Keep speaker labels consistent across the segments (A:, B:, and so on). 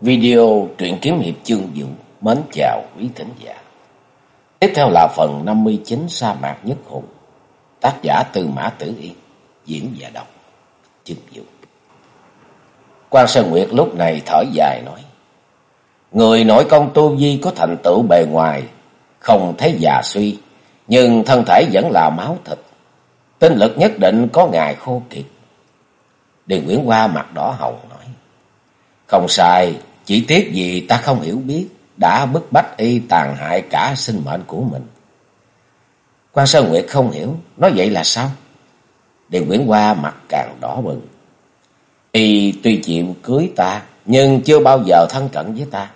A: Video truyện kiếm hiệp chương vũ mến chào quý thính giả. Tiếp theo là phần 59 sa mạc nhất hùng. Tác giả Tư Mã Tử Yên, diễn và đọc chương vũ. Quan Sơn Nguyệt lúc này thở dài nói: Người nội công tu vi có thành tựu bề ngoài, không thấy già suy, nhưng thân thể vẫn là máu thịt. Tinh lực nhất định có ngày khô kiệt. Điền Nguyễn Hoa mặt đỏ hồng nói: Không sai, chỉ tiếc gì ta không hiểu biết, đã bức bách y tàn hại cả sinh mệnh của mình. Quan Sơn Nguyệt không hiểu, nói vậy là sao? Điền Nguyễn Hoa mặt càng đỏ bừng. Y tuy chịu cưới ta, nhưng chưa bao giờ thân cận với ta.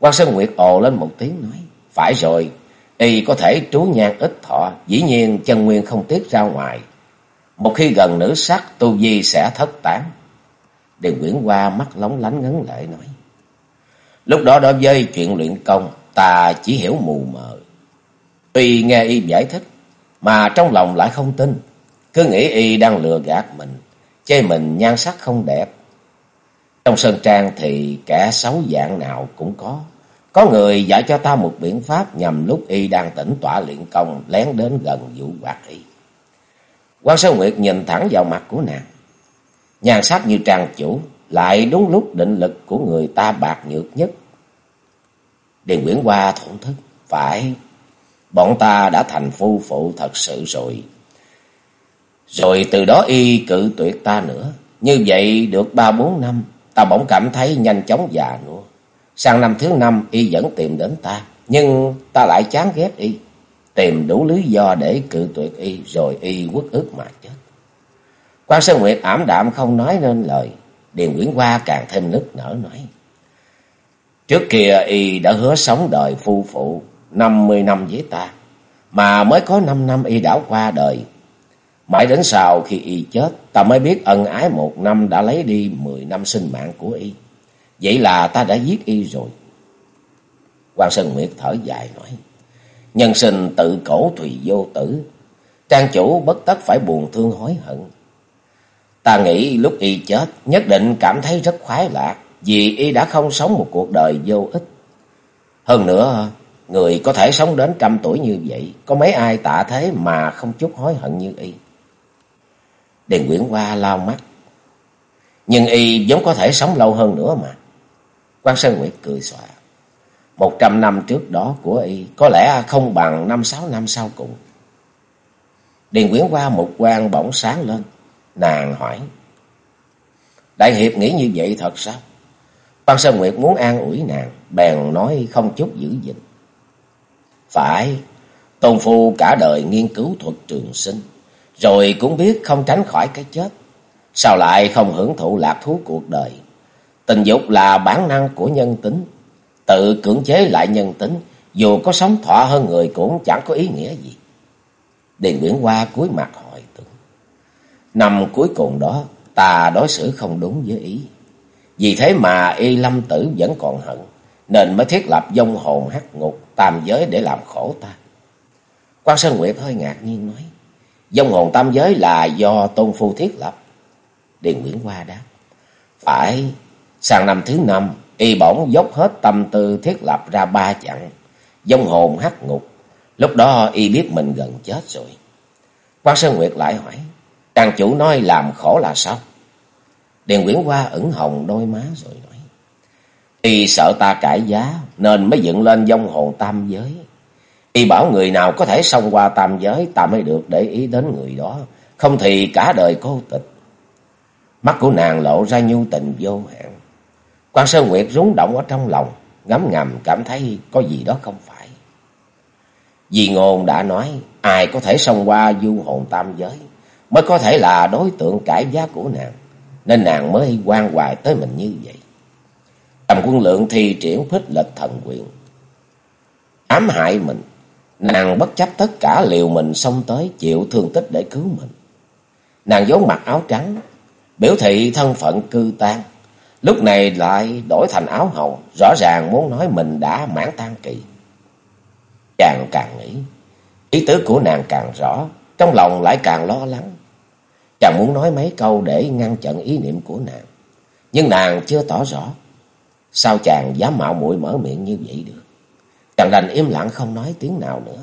A: Quan Sơn Nguyệt ồ lên một tiếng nói, phải rồi, y có thể trú nhan ít thọ, dĩ nhiên chân nguyên không tiết ra ngoài. Một khi gần nữ sắc, tu vi sẽ thất tán. Điền Nguyễn Hoa mắt lóng lánh ngấn lệ nói. Lúc đó đối với chuyện luyện công, ta chỉ hiểu mù mờ. Tuy nghe y giải thích, mà trong lòng lại không tin. Cứ nghĩ y đang lừa gạt mình, chê mình nhan sắc không đẹp. Trong sơn trang thì kẻ xấu dạng nào cũng có. Có người dạy cho ta một biện pháp nhằm lúc y đang tĩnh tỏa luyện công lén đến gần vụ quạt y. Quan Sơn Nguyệt nhìn thẳng vào mặt của nàng. Nhan sắc như trang chủ, lại đúng lúc định lực của người ta bạc nhược nhất. Điền Nguyễn Hoa thổn thức, phải, bọn ta đã thành phu phụ thật sự rồi. Rồi từ đó y cự tuyệt ta nữa, như vậy được ba bốn năm, ta bỗng cảm thấy nhanh chóng già nữa. Sang năm thứ năm y vẫn tìm đến ta, nhưng ta lại chán ghét y, tìm đủ lý do để cự tuyệt y, rồi y quất ức mà chết. Quan Sơn Nguyệt ảm đạm không nói nên lời, Điền Nguyễn Hoa càng thêm nức nở nói. Trước kia y đã hứa sống đời phu phụ năm mươi năm với ta, mà mới có năm năm y đã qua đời. Mãi đến sau khi y chết, ta mới biết ân ái một năm đã lấy đi mười năm sinh mạng của y. Vậy là ta đã giết y rồi. Quan Sơn Nguyệt thở dài nói, nhân sinh tự cổ thùy vô tử, trang chủ bất tất phải buồn thương hối hận. Ta nghĩ lúc y chết nhất định cảm thấy rất khoái lạc vì y đã không sống một cuộc đời vô ích. Hơn nữa, người có thể sống đến trăm tuổi như vậy, có mấy ai tạ thế mà không chút hối hận như y. Điền Nguyễn Hoa lao mắt. Nhưng y vẫn có thể sống lâu hơn nữa mà. Quan Sơn Nguyệt cười xòa. Một trăm năm trước đó của y có lẽ không bằng năm sáu năm sau cùng. Điền Nguyễn Hoa một quan bỗng sáng lên. Nàng hỏi. Đại hiệp nghĩ như vậy thật sao? Băng Sơn Nguyệt muốn an ủi nàng, bèn nói không chút giữ gìn. Phải, Tôn Phu cả đời nghiên cứu thuật trường sinh, rồi cũng biết không tránh khỏi cái chết. Sao lại không hưởng thụ lạc thú cuộc đời? Tình dục là bản năng của nhân tính, tự cưỡng chế lại nhân tính, dù có sống thọ hơn người cũng chẳng có ý nghĩa gì. Điền Nguyễn Hoa cúi mặt hỏi tưởng. Năm cuối cùng đó, ta đối xử không đúng với ý. Vì thế mà y lâm tử vẫn còn hận, nên mới thiết lập dông hồn hắc ngục tam giới để làm khổ ta. Quan Sơn Nguyệt hơi ngạc nhiên nói, dông hồn tam giới là do tôn phu thiết lập. Điền Nguyễn Hoa đáp, phải, sang năm thứ năm, y bỗng dốc hết tâm tư thiết lập ra ba chặng, dông hồn hắc ngục. Lúc đó y biết mình gần chết rồi. Quan Sơn Nguyệt lại hỏi, trang chủ nói làm khổ là sao? Điền Nguyễn Hoa ửng hồng đôi má rồi nói. Y sợ ta cãi giá, nên mới dựng lên dông hồn tam giới. Y bảo người nào có thể xông qua tam giới, ta mới được để ý đến người đó. Không thì cả đời cô tịch. Mắt của nàng lộ ra nhu tình vô hạn. Quan Sơn Nguyệt rúng động ở trong lòng. Ngấm ngầm cảm thấy có gì đó không phải. Vì ngôn đã nói, ai có thể xông qua du hồn tam giới, mới có thể là đối tượng cãi giá của nàng nên nàng mới quan hoài tới mình như vậy. Tầm quân lượng thi triển phích lịch thần quyền. Ám hại mình, nàng bất chấp tất cả liều mình xông tới chịu thương tích để cứu mình. Nàng vốn mặc áo trắng, biểu thị thân phận cư tan. Lúc này lại đổi thành áo hồng, rõ ràng muốn nói mình đã mãn tan kỳ. Chàng càng nghĩ, ý tứ của nàng càng rõ, trong lòng lại càng lo lắng. Chàng muốn nói mấy câu để ngăn chặn ý niệm của nàng. Nhưng nàng chưa tỏ rõ. Sao chàng dám mạo muội mở miệng như vậy được? Chàng đành im lặng không nói tiếng nào nữa.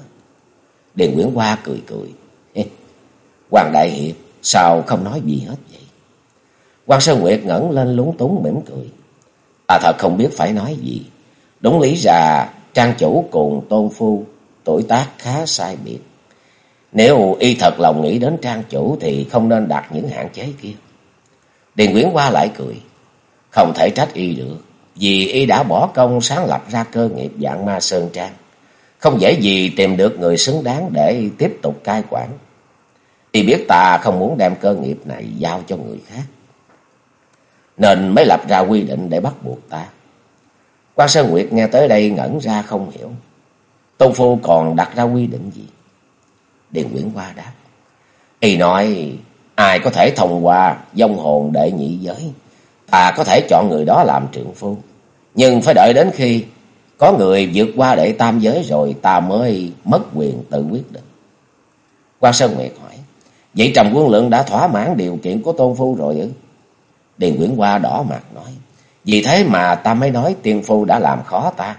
A: Điền Nguyễn Hoa cười cười. Hoàng Đại Hiệp, sao không nói gì hết vậy? Quan Sơn Nguyệt ngẩng lên lúng túng mỉm cười. Ta thật không biết phải nói gì. Đúng lý ra, trang chủ cùng tôn phu tuổi tác khá sai biệt. Nếu y thật lòng nghĩ đến trang chủ thì không nên đặt những hạn chế kia. Điền Nguyễn qua lại cười. Không thể trách y được. Vì y đã bỏ công sáng lập ra cơ nghiệp dạng ma sơn trang. Không dễ gì tìm được người xứng đáng để tiếp tục cai quản. Y biết ta không muốn đem cơ nghiệp này giao cho người khác. Nên mới lập ra quy định để bắt buộc ta. Quan Sơn Nguyệt nghe tới đây ngẩn ra không hiểu. Tôn Phu còn đặt ra quy định gì? Điền Nguyễn Hoa đáp. Y nói ai có thể thông qua dông hồn đệ nhị giới. Ta có thể chọn người đó làm trưởng phu. Nhưng phải đợi đến khi có người vượt qua đệ tam giới rồi ta mới mất quyền tự quyết định. Quan Sơn Nguyệt hỏi. Vậy Trầm Quân Lượng đã thỏa mãn điều kiện của Tôn Phu rồi ư? Điền Nguyễn Hoa đỏ mặt nói. Vì thế mà ta mới nói tiên phu đã làm khó ta.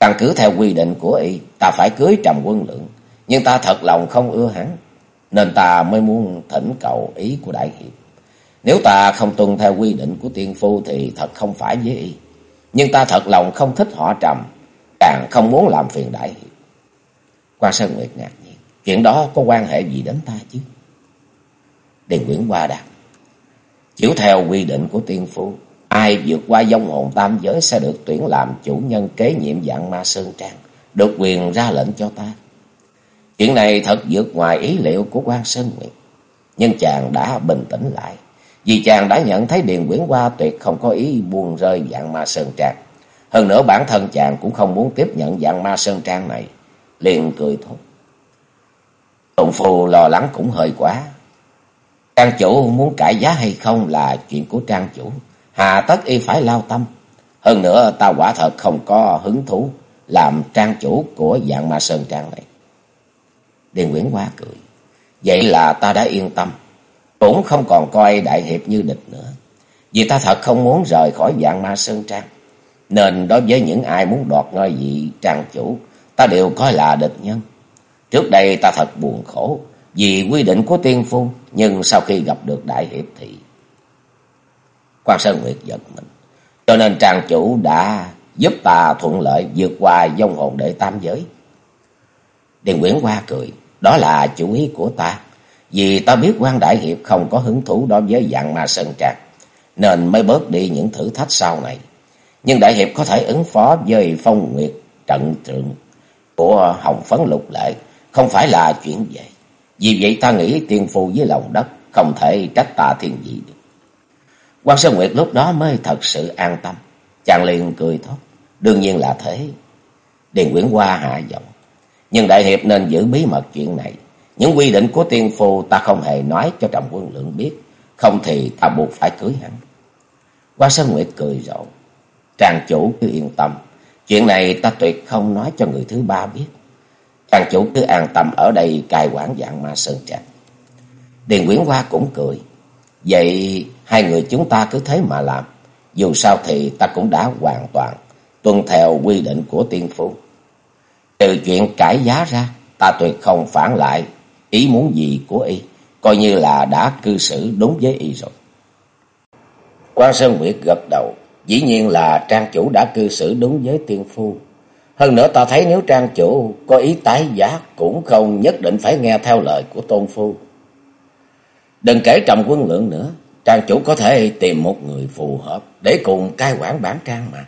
A: Căn cứ theo quy định của y, ta phải cưới Trầm Quân Lượng. Nhưng ta thật lòng không ưa hắn. Nên ta mới muốn thỉnh cầu ý của Đại Hiệp. Nếu ta không tuân theo quy định của tiên phu thì thật không phải với y. Nhưng ta thật lòng không thích họ Trầm. Càng không muốn làm phiền Đại Hiệp. Quan Sơn Nguyệt ngạc nhiên. Chuyện đó có quan hệ gì đến ta chứ? Điền Nguyễn Hoa đáp. Chiếu theo quy định của tiên phu, ai vượt qua dông hồn tam giới sẽ được tuyển làm chủ nhân kế nhiệm dạng ma sơn trang, được quyền ra lệnh cho ta. Chuyện này thật vượt ngoài ý liệu của quan Sơn Nguyệt. Nhưng chàng đã bình tĩnh lại, vì chàng đã nhận thấy Điền quyển Hoa tuyệt không có ý buông rơi dạng ma sơn trang. Hơn nữa bản thân chàng cũng không muốn tiếp nhận dạng ma sơn trang này. Liền cười thốt. Tụng phù lo lắng cũng hơi quá. Trang chủ muốn cải giá hay không là chuyện của trang chủ. Hà tất y phải lao tâm. Hơn nữa ta quả thật không có hứng thú làm trang chủ của dạng ma sơn trang này. Điền Nguyễn Hoa cười. Vậy là ta đã yên tâm. Cũng không còn coi đại hiệp như địch nữa. Vì ta thật không muốn rời khỏi dạng ma sơn trang. Nên đối với những ai muốn đoạt ngôi vị trang chủ, ta đều coi là địch nhân. Trước đây ta thật buồn khổ vì quy định của tiên phu, nhưng sau khi gặp được đại hiệp thì Quan Sơn Nguyệt giật mình. Cho nên trang chủ đã giúp ta thuận lợi vượt qua dông hồn đệ tam giới. Điền Nguyễn Hoa cười, đó là chủ ý của ta. Vì ta biết quan đại hiệp không có hứng thú đối với dạng ma sơn trạc, nên mới bớt đi những thử thách sau này. Nhưng đại hiệp có thể ứng phó với phong nguyệt trận trượng của hồng phấn lục lệ, không phải là chuyện vậy. Vì vậy ta nghĩ tiên phu với lòng đất không thể trách ta thiên dị được. Quan Sơn Nguyệt lúc đó mới thật sự an tâm. Chàng liền cười thốt. Đương nhiên là thế. Điền Nguyễn Hoa hạ giọng. Nhưng đại hiệp nên giữ bí mật chuyện này. Những quy định của tiên phu ta không hề nói cho Trầm Quân Lượng biết. Không thì ta buộc phải cưới hắn. Qua Sơn Nguyệt cười rộ. Tràng chủ cứ yên tâm. Chuyện này ta tuyệt không nói cho người thứ ba biết. Tràng chủ cứ an tâm ở đây cai quản dạng ma sơn trạch. Điền Nguyễn Hoa cũng cười. Vậy hai người chúng ta cứ thế mà làm. Dù sao thì ta cũng đã hoàn toàn tuân theo quy định của tiên phu. Từ chuyện cải giá ra, ta tuyệt không phản lại ý muốn gì của y, coi như là đã cư xử đúng với y rồi. Quan Sơn Nguyệt gật đầu, dĩ nhiên là trang chủ đã cư xử đúng với tiên phu. Hơn nữa ta thấy nếu trang chủ có ý tái giá cũng không nhất định phải nghe theo lời của tôn phu. Đừng kể trầm quân lượng nữa, trang chủ có thể tìm một người phù hợp để cùng cai quản bản trang mà.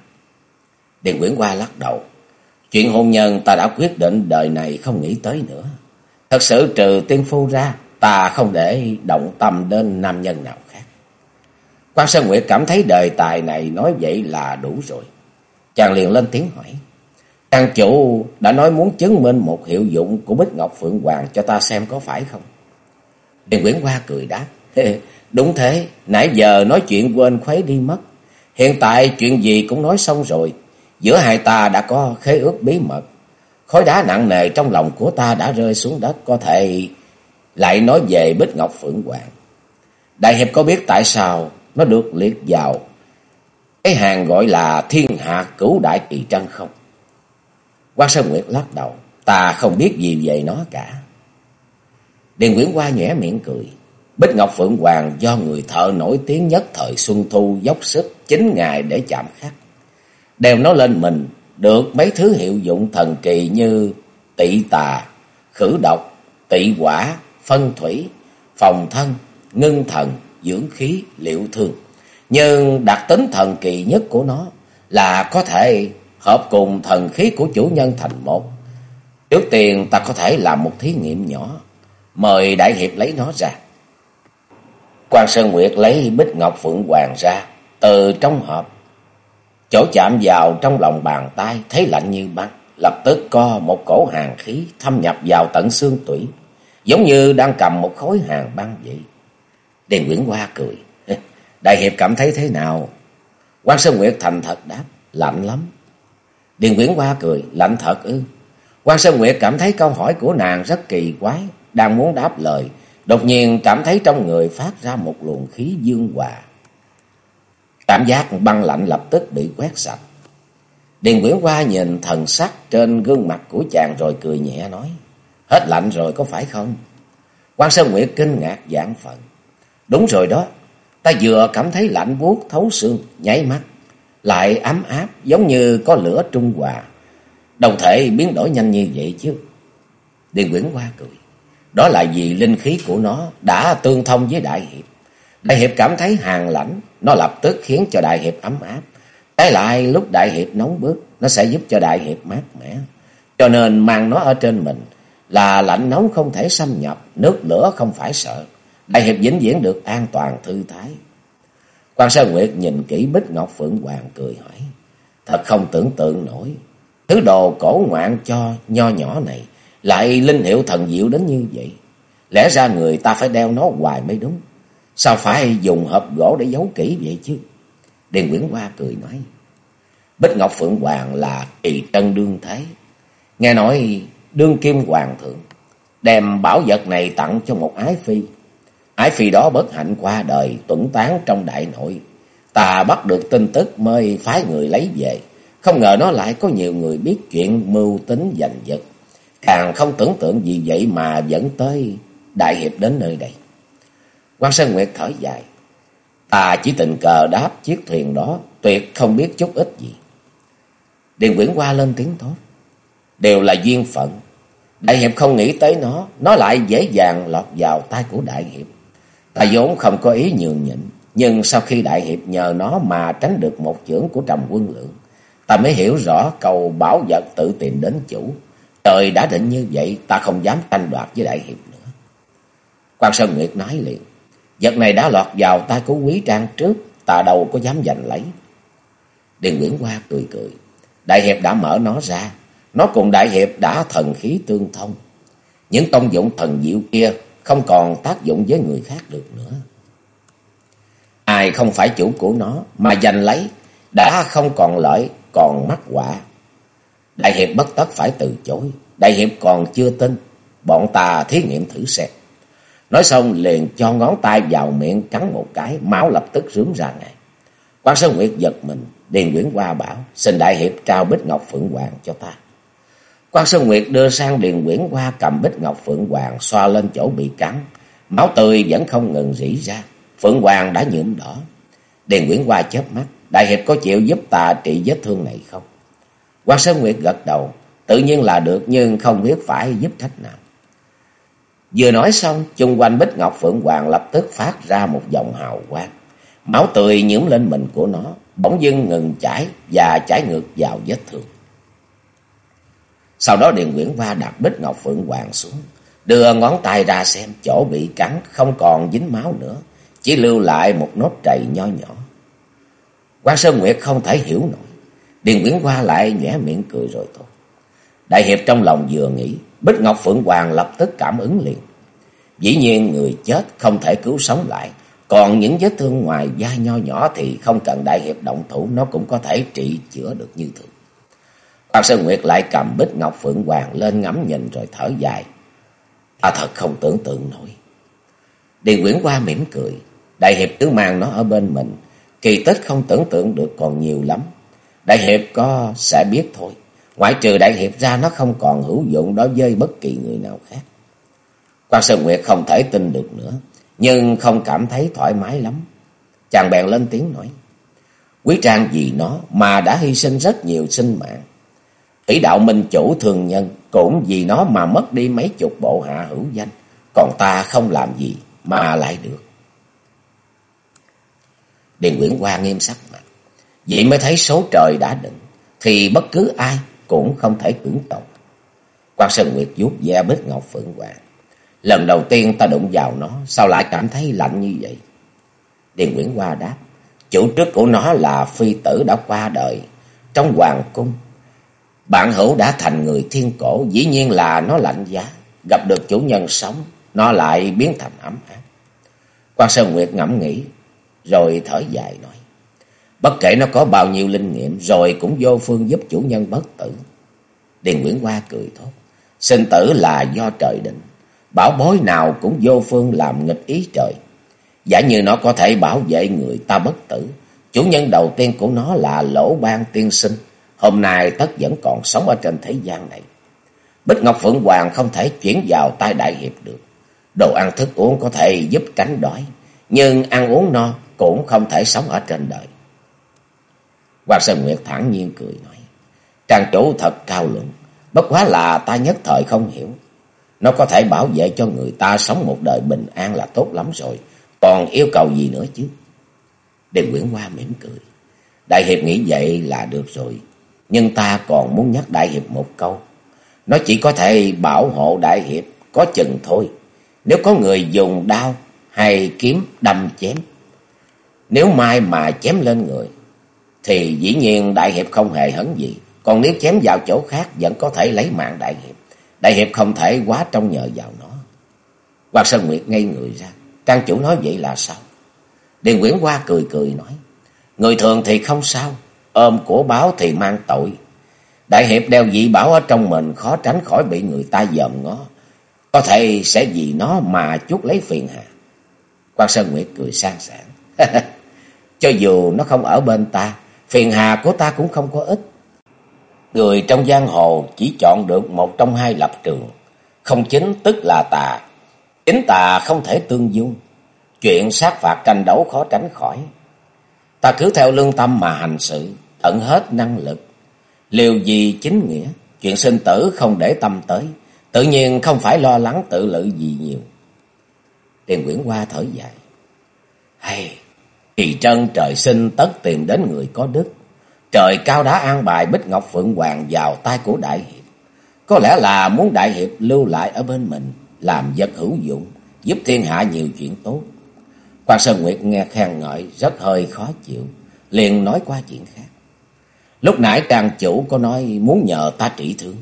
A: Điền Nguyễn Hoa lắc đầu. Chuyện hôn nhân ta đã quyết định đời này không nghĩ tới nữa. Thật sự trừ tiên phu ra, ta không để động tâm đến nam nhân nào khác. Quan Sơn Nguyệt cảm thấy đời tài này nói vậy là đủ rồi. Chàng liền lên tiếng hỏi. Trang chủ đã nói muốn chứng minh một hiệu dụng của Bích Ngọc Phượng Hoàng cho ta xem có phải không? Điền Nguyễn Hoa cười đáp. Đúng thế, nãy giờ nói chuyện quên khuấy đi mất. Hiện tại chuyện gì cũng nói xong rồi. Giữa hai ta đã có khế ước bí mật. Khối đá nặng nề trong lòng của ta đã rơi xuống đất có thể lại nói về Bích Ngọc Phượng Hoàng. Đại Hiệp có biết tại sao nó được liệt vào cái hàng gọi là thiên hạ cửu đại kỳ trân không? Quan Sơn Nguyệt lắc đầu, ta không biết gì về nó cả. Điền Nguyễn Hoa nhẽ miệng cười. Bích Ngọc Phượng Hoàng do người thợ nổi tiếng nhất thời Xuân Thu dốc sức chính ngày để chạm khắc. Đeo nó lên mình được mấy thứ hiệu dụng thần kỳ như tị tà, khử độc, tị quả, phân thủy, phòng thân, ngưng thần, dưỡng khí, liệu thương. Nhưng đặc tính thần kỳ nhất của nó là có thể hợp cùng thần khí của chủ nhân thành một. Trước tiên ta có thể làm một thí nghiệm nhỏ, mời Đại Hiệp lấy nó ra. Quan Sơn Nguyệt lấy bích ngọc phượng hoàng ra, từ trong hộp. Chỗ chạm vào trong lòng bàn tay, thấy lạnh như băng, lập tức co một cổ hàng khí thâm nhập vào tận xương tủy, giống như đang cầm một khối hàng băng vậy. Điền Nguyễn Hoa cười. Đại Hiệp cảm thấy thế nào? Quan Sơn Nguyệt thành thật đáp, lạnh lắm. Điền Nguyễn Hoa cười, lạnh thật ư. Quan Sơn Nguyệt cảm thấy câu hỏi của nàng rất kỳ quái, đang muốn đáp lời, đột nhiên cảm thấy trong người phát ra một luồng khí dương hòa. Cảm giác băng lạnh lập tức bị quét sạch. Điền Nguyễn Hoa nhìn thần sắc trên gương mặt của chàng rồi cười nhẹ nói, hết lạnh rồi có phải không? Quan Sơn Nguyệt kinh ngạc giảng phận. Đúng rồi đó, ta vừa cảm thấy lạnh buốt thấu xương, nháy mắt, lại ấm áp giống như có lửa trung hòa. Đồng thể biến đổi nhanh như vậy chứ. Điền Nguyễn Hoa cười. Đó là vì linh khí của nó đã tương thông với Đại Hiệp. Đại Hiệp cảm thấy hàng lãnh, nó lập tức khiến cho Đại Hiệp ấm áp. Trái lại lúc Đại Hiệp nóng bức, nó sẽ giúp cho Đại Hiệp mát mẻ. Cho nên mang nó ở trên mình là lạnh nóng không thể xâm nhập, nước lửa không phải sợ. Đại Hiệp vĩnh viễn được an toàn thư thái. Quan Sơn Nguyệt nhìn kỹ Bích Ngọc Phượng Hoàng cười hỏi. Thật không tưởng tượng nổi. Thứ đồ cổ ngoạn cho nho nhỏ này lại linh hiệu thần diệu đến như vậy. Lẽ ra người ta phải đeo nó hoài mới đúng. Sao phải dùng hộp gỗ để giấu kỹ vậy chứ? Điền Nguyễn Hoa cười nói. Bích Ngọc Phượng Hoàng là kỳ trân đương thế. Nghe nói đương kim hoàng thượng, đem bảo vật này tặng cho một ái phi. Ái phi đó bất hạnh qua đời, tuẩn tán trong đại nội. Ta bắt được tin tức mới phái người lấy về. Không ngờ nó lại có nhiều người biết chuyện mưu tính giành giật. Càng không tưởng tượng gì vậy mà dẫn tới đại hiệp đến nơi đây quan Sơn Nguyệt thở dài. Ta chỉ tình cờ đáp chiếc thuyền đó, tuyệt không biết chút ít gì. Điền Quyển qua lên tiếng thốt. Đều là duyên phận. Đại hiệp không nghĩ tới nó, nó lại dễ dàng lọt vào tay của đại hiệp. Ta vốn không có ý nhường nhịn, nhưng sau khi đại hiệp nhờ nó mà tránh được một chưởng của trầm quân lượng, ta mới hiểu rõ câu bảo vật tự tìm đến chủ. Trời đã định như vậy, ta không dám tranh đoạt với đại hiệp nữa. Quan Sơn Nguyệt nói liền, vật này đã lọt vào tay của quý trang trước, tà đầu có dám giành lấy. Điền Nguyễn Hoa cười cười, đại hiệp đã mở nó ra, nó cùng đại hiệp đã thần khí tương thông. Những tông dụng thần diệu kia không còn tác dụng với người khác được nữa. Ai không phải chủ của nó mà giành lấy đã không còn lợi còn mắc quả. Đại hiệp bất tất phải từ chối. Đại hiệp còn chưa tin. Bọn ta thí nghiệm thử xem. Nói xong liền cho ngón tay vào miệng cắn một cái. Máu lập tức rướm ra ngay. Quan Sơn Nguyệt giật mình. Điền Nguyễn Hoa bảo. Xin Đại hiệp trao bích ngọc phượng hoàng cho ta. Quan Sơn Nguyệt đưa sang Điền Nguyễn Hoa cầm bích ngọc Phượng Hoàng, xoa lên chỗ bị cắn. Máu tươi vẫn không ngừng rỉ ra. Phượng Hoàng đã nhuộm đỏ. Điền Nguyễn Hoa chớp mắt. Đại hiệp có chịu giúp ta trị vết thương này không? Quan Sơn Nguyệt gật đầu. Tự nhiên là được, nhưng không biết phải giúp cách nào. Vừa nói xong, chung quanh bích ngọc Phượng Hoàng lập tức phát ra một dòng hào quang. Máu tươi nhiễm lên mình của nó, bỗng dưng ngừng chảy và chảy ngược vào vết thương. Sau đó Điền Nguyễn Hoa đặt bích ngọc phượng hoàng xuống, đưa ngón tay ra xem chỗ bị cắn không còn dính máu nữa, chỉ lưu lại một nốt trầy nho nhỏ. Quan Sơn Nguyệt không thể hiểu nổi, Điền Nguyễn Hoa lại nhẽ miệng cười rồi thôi. Đại hiệp trong lòng vừa nghĩ, Bích Ngọc Phượng Hoàng lập tức cảm ứng liền. Dĩ nhiên người chết không thể cứu sống lại, còn những vết thương ngoài da nho nhỏ thì không cần đại hiệp động thủ nó cũng có thể trị chữa được như thường. Quan Sơn Nguyệt lại cầm bích ngọc phượng hoàng lên ngắm nhìn rồi thở dài. Ta thật không tưởng tượng nổi. Điền Nguyễn Hoa mỉm cười. Đại hiệp cứ mang nó ở bên mình. Kỳ tích không tưởng tượng được còn nhiều lắm. Đại hiệp có sẽ biết thôi. Ngoại trừ đại hiệp ra, nó không còn hữu dụng đối với bất kỳ người nào khác. Quan Sơn Nguyệt không thể tin được nữa. Nhưng không cảm thấy thoải mái lắm. Chàng bèn lên tiếng nói. Quý trang vì nó mà đã hy sinh rất nhiều sinh mạng. Thủy đạo minh chủ thường nhân cũng vì nó mà mất đi mấy chục bộ hạ hữu danh. Còn ta không làm gì mà lại được. Điền Nguyễn Hoa nghiêm sắc mặt. Vậy mới thấy số trời đã định. Thì bất cứ ai cũng không thể cưỡng tộc. Quan Sơn Nguyệt vuốt ve bích ngọc phượng hoàng. Lần đầu tiên ta đụng vào nó, sao lại cảm thấy lạnh như vậy? Điền Nguyễn Hoa đáp. Chủ trước của nó là phi tử đã qua đời trong hoàng cung. Bạn hữu đã thành người thiên cổ, dĩ nhiên là nó lạnh giá. Gặp được chủ nhân sống, nó lại biến thành ấm áp. Quan Sơn Nguyệt ngẫm nghĩ, rồi thở dài nói. Bất kể nó có bao nhiêu linh nghiệm, rồi cũng vô phương giúp chủ nhân bất tử. Điền Nguyễn Hoa cười thốt. Sinh tử là do trời định. Bảo bối nào cũng vô phương làm nghịch ý trời. Giả như nó có thể bảo vệ người ta bất tử. Chủ nhân đầu tiên của nó là lỗ ban tiên sinh. Hôm nay tất vẫn còn sống ở trên thế gian này. Bích Ngọc Phượng Hoàng không thể chuyển vào tay đại hiệp được. Đồ ăn thức uống có thể giúp tránh đói. Nhưng ăn uống no cũng không thể sống ở trên đời. Hoàng Sơn Nguyệt thản nhiên cười nói. Trang chủ thật cao lượng, Bất quá là ta nhất thời không hiểu. Nó có thể bảo vệ cho người ta sống một đời bình an là tốt lắm rồi. Còn yêu cầu gì nữa chứ? Điền Nguyễn Hoa mỉm cười. Đại Hiệp nghĩ vậy là được rồi. Nhưng ta còn muốn nhắc Đại Hiệp một câu. Nó chỉ có thể bảo hộ Đại Hiệp có chừng thôi. Nếu có người dùng đao hay kiếm đâm chém. Nếu mai mà chém lên người. Thì dĩ nhiên Đại Hiệp không hề hấn gì. Còn nếu chém vào chỗ khác vẫn có thể lấy mạng Đại Hiệp. Đại Hiệp không thể quá trông nhờ vào nó. Hoàng Sơn Nguyệt ngây người ra. Trang chủ nói vậy là sao? Điền Nguyễn Hoa cười cười nói. Người thường thì không sao. Ôm của báo thì mang tội. Đại Hiệp đeo dị bảo ở trong mình khó tránh khỏi bị người ta dòm ngó. Có thể sẽ vì nó mà chút lấy phiền hà. Quan Sơn Nguyệt cười sang sảng. Cho dù nó không ở bên ta, phiền hà của ta cũng không có ít Người trong giang hồ chỉ chọn được một trong hai lập trường. Không chính tức là tà. Chính tà không thể tương dung. Chuyện sát phạt tranh đấu khó tránh khỏi. Ta cứ theo lương tâm mà hành sự, tận hết năng lực. Liều gì chính nghĩa, chuyện sinh tử không để tâm tới. Tự nhiên không phải lo lắng tự lự gì nhiều. Tiền Nguyễn Hoa thở dài. Hay, kỳ trân trời sinh tất tìm đến người có đức. Trời cao đã an bài Bích Ngọc Phượng Hoàng vào tay của Đại Hiệp. Có lẽ là muốn Đại Hiệp lưu lại ở bên mình, làm vật hữu dụng, giúp thiên hạ nhiều chuyện tốt. Quan Sơn Nguyệt nghe khen ngợi rất hơi khó chịu, liền nói qua chuyện khác. Lúc nãy trang chủ có nói muốn nhờ ta trị thương.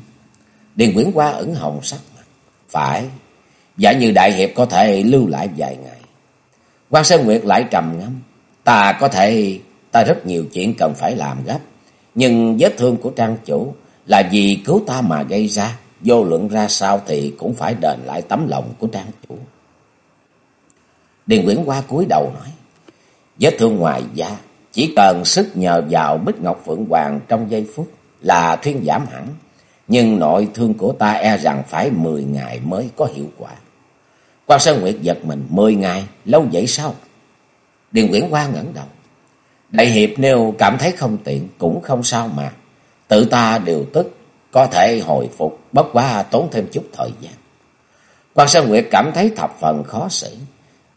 A: Điền Nguyễn Hoa ẩn hồng sắc mặt. Phải, giả như Đại Hiệp có thể lưu lại vài ngày. Quan Sơn Nguyệt lại trầm ngâm. Ta có thể ta rất nhiều chuyện cần phải làm gấp. Nhưng vết thương của trang chủ là vì cứu ta mà gây ra. Vô luận ra sao thì cũng phải đền lại tấm lòng của trang chủ. Điền Nguyễn Hoa cúi đầu nói. Vết thương ngoài da, chỉ cần sức nhờ vào Bích Ngọc Phượng Hoàng trong giây phút là thuyên giảm hẳn. Nhưng nội thương của ta e rằng phải 10 ngày mới có hiệu quả. Quan Sơn Nguyệt giật mình, 10 ngày, lâu vậy sao? Điền Nguyễn Hoa ngẩng đầu. Đại hiệp nếu cảm thấy không tiện cũng không sao mà. Tự ta điều tức, có thể hồi phục, bất quá tốn thêm chút thời gian. Quan Sơn Nguyệt cảm thấy thập phần khó xử.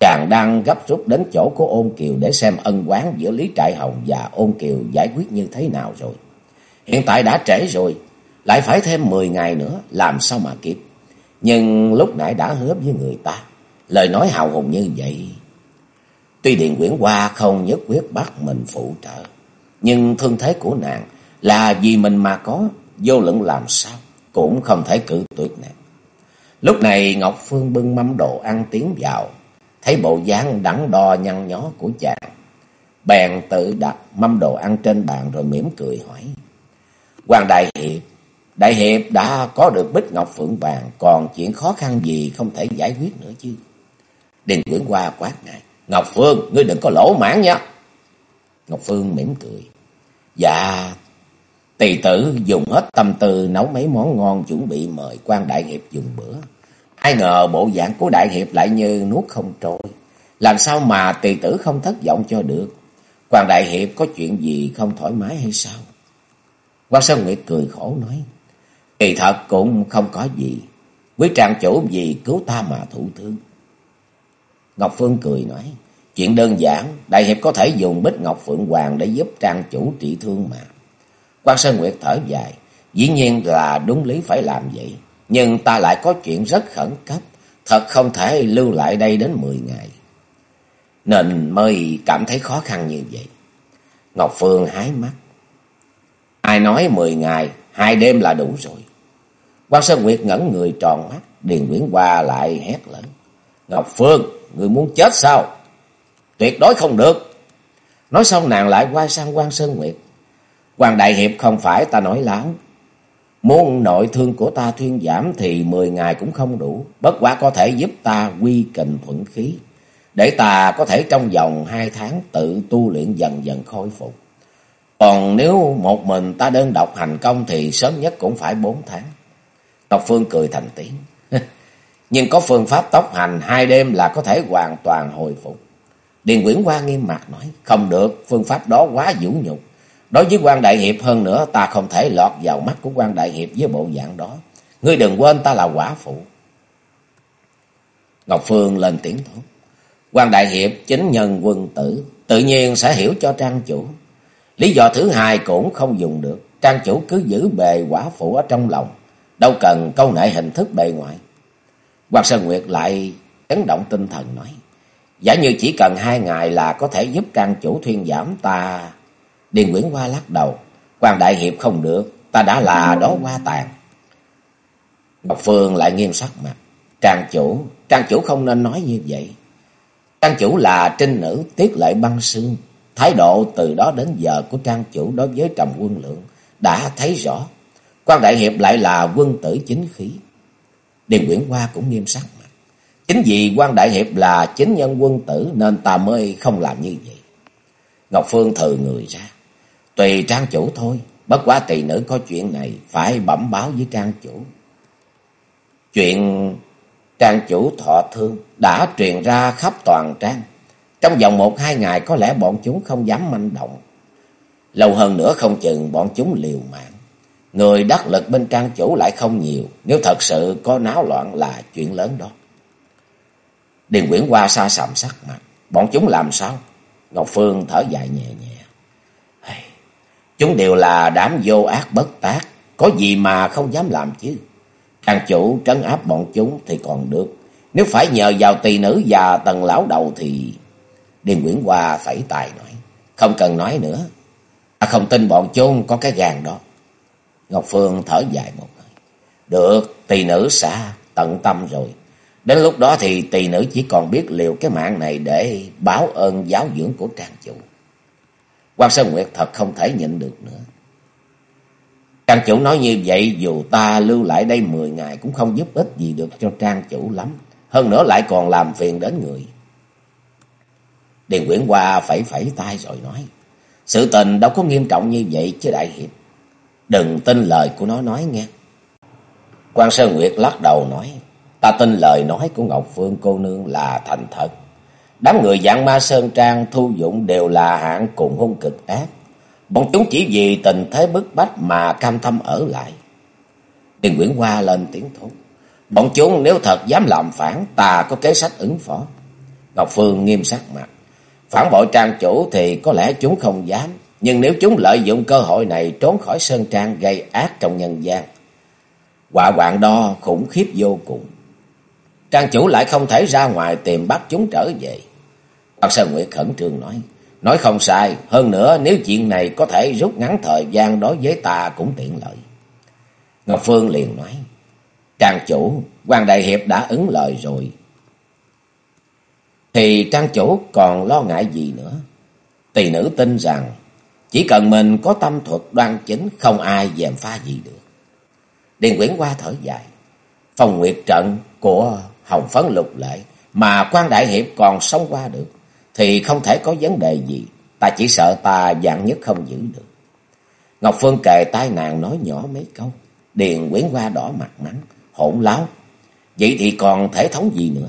A: Chàng đang gấp rút đến chỗ của ôn kiều để xem ân quán giữa Lý Trại Hồng và ôn kiều giải quyết như thế nào rồi. Hiện tại đã trễ rồi, lại phải thêm 10 ngày nữa, làm sao mà kịp. Nhưng lúc nãy đã hứa với người ta, lời nói hào hùng như vậy Tuy Điện Quyển Hoa không nhất quyết bắt mình phụ trợ, nhưng thương thế của nàng là vì mình mà có, vô luận làm sao, cũng không thể cử tuyệt nàng. Lúc này Ngọc Phương bưng mâm đồ ăn tiến vào, thấy bộ dáng đắn đo nhăn nhó của chàng. Bèn tự đặt mâm đồ ăn trên bàn rồi mỉm cười hỏi. Hoàng Đại Hiệp, Đại Hiệp đã có được bích ngọc phượng vàng, còn chuyện khó khăn gì không thể giải quyết nữa chứ? Đình Quyển Hoa quát ngài. Ngọc Phương, ngươi đừng có lỗ mãn nha. Ngọc Phương mỉm cười. Dạ, tỳ tử dùng hết tâm tư nấu mấy món ngon chuẩn bị mời quan đại hiệp dùng bữa. Ai ngờ bộ dạng của đại hiệp lại như nuốt không trôi. Làm sao mà tỳ tử không thất vọng cho được? Quan đại hiệp có chuyện gì không thoải mái hay sao? Quan Sơn Nguyệt cười khổ nói. Kỳ thật cũng không có gì. Quý trang chủ vì cứu ta mà thủ thương. Ngọc Phương cười nói. Chuyện đơn giản, Đại Hiệp có thể dùng bích Ngọc Phượng Hoàng để giúp trang chủ trị thương mà. Quan Sơn Nguyệt thở dài. Dĩ nhiên là đúng lý phải làm vậy. Nhưng ta lại có chuyện rất khẩn cấp. Thật không thể lưu lại đây đến 10 ngày. Nên mới cảm thấy khó khăn như vậy. Ngọc Phương hái mắt. Ai nói 10 ngày, hai đêm là đủ rồi. Quan Sơn Nguyệt ngẩn người tròn mắt. Điền Nguyễn Hoa lại hét lớn. Ngọc Phương, người muốn chết sao? Tuyệt đối không được. Nói xong nàng lại quay sang quan Sơn Nguyệt. Hoàng Đại Hiệp không phải ta nói láo. Muốn nội thương của ta thuyên giảm thì mười ngày cũng không đủ. Bất quả có thể giúp ta quy kình thuận khí. Để ta có thể trong vòng hai tháng tự tu luyện dần dần khôi phục. Còn nếu một mình ta đơn độc hành công thì sớm nhất cũng phải bốn tháng. Ngọc Phương cười thành tiếng. Nhưng có phương pháp tốc hành hai đêm là có thể hoàn toàn hồi phục. Điền Quyển Hoa nghiêm mặt nói, không được, phương pháp đó quá vũ nhục. Đối với quan đại hiệp hơn nữa, ta không thể lọt vào mắt của quan đại hiệp với bộ dạng đó. Ngươi đừng quên ta là quả phụ. Ngọc Phương lên tiếng thốt. quan đại hiệp chính nhân quân tử, tự nhiên sẽ hiểu cho trang chủ. Lý do thứ hai cũng không dùng được. Trang chủ cứ giữ bề quả phụ ở trong lòng. Đâu cần câu nệ hình thức bề ngoài. Hoàng Sơn Nguyệt lại chấn động tinh thần nói. Giả như chỉ cần hai ngày là có thể giúp trang chủ thuyên giảm ta. Điền Nguyễn Hoa lắc đầu. quan Đại Hiệp không được. Ta đã là đó qua tàn. Ngọc Phương lại nghiêm sắc mặt. Trang chủ. Trang chủ không nên nói như vậy. Trang chủ là trinh nữ tiết lệ băng xương. Thái độ từ đó đến giờ của trang chủ đối với trầm quân lượng đã thấy rõ. quan Đại Hiệp lại là quân tử chính khí. Điền Nguyễn Hoa cũng nghiêm sắc mặt. Chính vì quan Đại Hiệp là chính nhân quân tử nên ta mới không làm như vậy. Ngọc Phương thừ người ra. Tùy trang chủ thôi. Bất quá tỳ nữ có chuyện này phải bẩm báo với trang chủ. Chuyện trang chủ thọ thương đã truyền ra khắp toàn trang. Trong vòng một, hai ngày có lẽ bọn chúng không dám manh động. Lâu hơn nữa không chừng bọn chúng liều mạng. Người đắc lực bên trang chủ lại không nhiều. Nếu thật sự có náo loạn là chuyện lớn đó. Điền Quyển Hoa xa sầm sắc mặt. Bọn chúng làm sao? Ngọc Phương thở dài nhẹ nhẹ. Hey, chúng đều là đám vô ác bất tác. Có gì mà không dám làm chứ. Trang chủ trấn áp bọn chúng thì còn được. Nếu phải nhờ vào tỳ nữ và tần lão đầu thì... Điền Quyển Hoa phẩy tài nói. Không cần nói nữa. Ta không tin bọn chúng có cái gan đó. Ngọc Phương thở dài một hơi. Được, tỳ nữ xa tận tâm rồi. Đến lúc đó thì tỳ nữ chỉ còn biết liều cái mạng này để báo ơn giáo dưỡng của trang chủ. Quan Sơn Nguyệt thật không thể nhịn được nữa. Trang chủ nói như vậy dù ta lưu lại đây 10 ngày cũng không giúp ích gì được cho trang chủ lắm. Hơn nữa lại còn làm phiền đến người. Điền Quyển Hoa phẩy phẩy tay rồi nói. Sự tình đâu có nghiêm trọng như vậy chứ đại hiệp. Đừng tin lời của nó nói nghe. Quan Sơn Nguyệt lắc đầu nói. Ta tin lời nói của Ngọc Phương cô nương là thành thật. Đám người dạng ma Sơn Trang thu dụng đều là hạng cùng hung cực ác. Bọn chúng chỉ vì tình thế bức bách mà cam tâm ở lại. Điền Nguyễn Hoa lên tiếng thốt. Bọn chúng nếu thật dám làm phản, ta có kế sách ứng phó. Ngọc Phương nghiêm sắc mặt. Phản bội trang chủ thì có lẽ chúng không dám. Nhưng nếu chúng lợi dụng cơ hội này trốn khỏi Sơn Trang gây ác trong nhân gian. Quả hoạn đo khủng khiếp vô cùng. Trang chủ lại không thể ra ngoài tìm bắt chúng trở về. Bác Sơn Nguyệt khẩn trương nói. Nói không sai, hơn nữa nếu chuyện này có thể rút ngắn thời gian đối với ta cũng tiện lợi. Ngọc Phương liền nói. Trang chủ, quan Đại Hiệp đã ứng lời rồi. Thì trang chủ còn lo ngại gì nữa? Tỳ nữ tin rằng chỉ cần mình có tâm thuật đoan chính không ai dèm pha gì được. Điền Quyển qua thở dài. Phòng nguyệt trận của hồng phấn lục lệ mà quan đại hiệp còn sống qua được thì không thể có vấn đề gì. ta chỉ sợ ta dạng nhất không giữ được. Ngọc Phương kề tai nàng nói nhỏ mấy câu. Điền quyển qua đỏ mặt mắng, hỗn láo. Vậy thì còn thể thống gì nữa?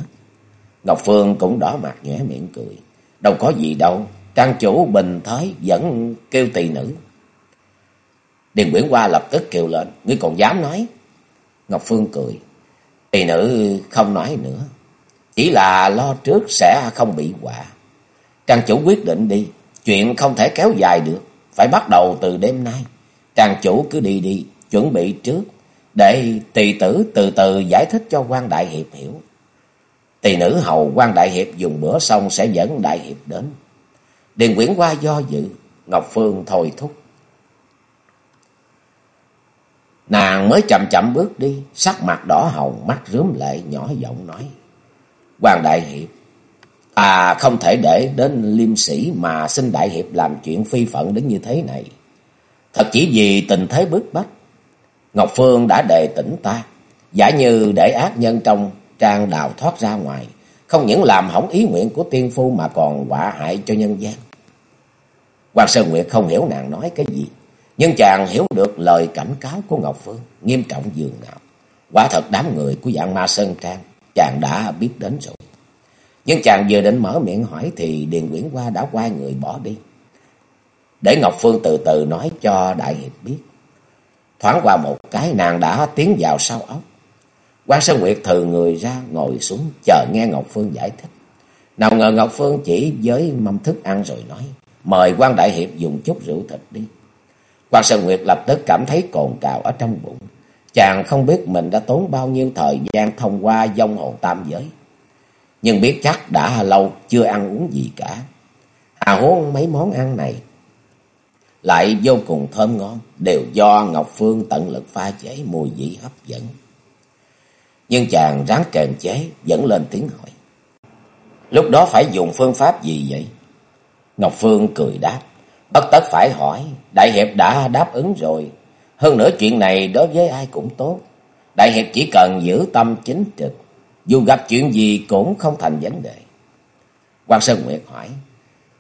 A: Ngọc Phương cũng đỏ mặt nhẽ miệng cười. Đâu có gì đâu, trang chủ bình thái vẫn kêu tỳ nữ. Điền Quyển Hoa lập tức kêu lên, ngươi còn dám nói. Ngọc Phương cười, tỳ nữ không nói nữa. Chỉ là lo trước sẽ không bị quả. Trang chủ quyết định đi, chuyện không thể kéo dài được, phải bắt đầu từ đêm nay. Trang chủ cứ đi đi, chuẩn bị trước, để tỳ tử từ từ giải thích cho quan đại hiệp hiểu. Tỳ nữ hầu quan đại hiệp dùng bữa xong sẽ dẫn đại hiệp đến. Điền Quyển qua do dự, Ngọc Phương thôi thúc. Nàng mới chậm chậm bước đi, sắc mặt đỏ hồng, mắt rướm lệ, nhỏ giọng nói. Hoàng Đại Hiệp, à không thể để đến liêm sĩ mà xin Đại Hiệp làm chuyện phi phận đến như thế này. Thật chỉ vì tình thế bức bách. Ngọc Phương đã đề tỉnh ta, giả như để ác nhân trong trang đào thoát ra ngoài, không những làm hỏng ý nguyện của tiên phu mà còn họa hại cho nhân gian. Hoàng Sơn Nguyệt không hiểu nàng nói cái gì, nhưng chàng hiểu được lời cảnh cáo của Ngọc Phương, nghiêm trọng dường nào. Quả thật đám người của dạng ma Sơn Trang, chàng đã biết đến rồi. Nhưng chàng vừa định mở miệng hỏi thì Điền Quyển Hoa đã quay người bỏ đi. Để Ngọc Phương từ từ nói cho Đại Hiệp biết. Thoáng qua một cái nàng đã tiến vào sau ốc. Quan Sơn Nguyệt thừ người ra ngồi xuống chờ nghe Ngọc Phương giải thích. Nào ngờ Ngọc Phương chỉ với mâm thức ăn rồi nói. Mời quan Đại Hiệp dùng chút rượu thịt đi. Quan Sơn Nguyệt lập tức cảm thấy cồn cào ở trong bụng. Chàng không biết mình đã tốn bao nhiêu thời gian thông qua dông hồn tam giới. Nhưng biết chắc đã lâu chưa ăn uống gì cả. À huống mấy món ăn này lại vô cùng thơm ngon, đều do Ngọc Phương tận lực pha chế mùi vị hấp dẫn. Nhưng chàng ráng kềm chế, dẫn lên tiếng hỏi. Lúc đó phải dùng phương pháp gì vậy? Ngọc Phương cười đáp. Bất tất phải hỏi, Đại Hiệp đã đáp ứng rồi. Hơn nữa chuyện này đối với ai cũng tốt. Đại Hiệp chỉ cần giữ tâm chính trực. Dù gặp chuyện gì cũng không thành vấn đề. Quan Sơn Nguyệt hỏi.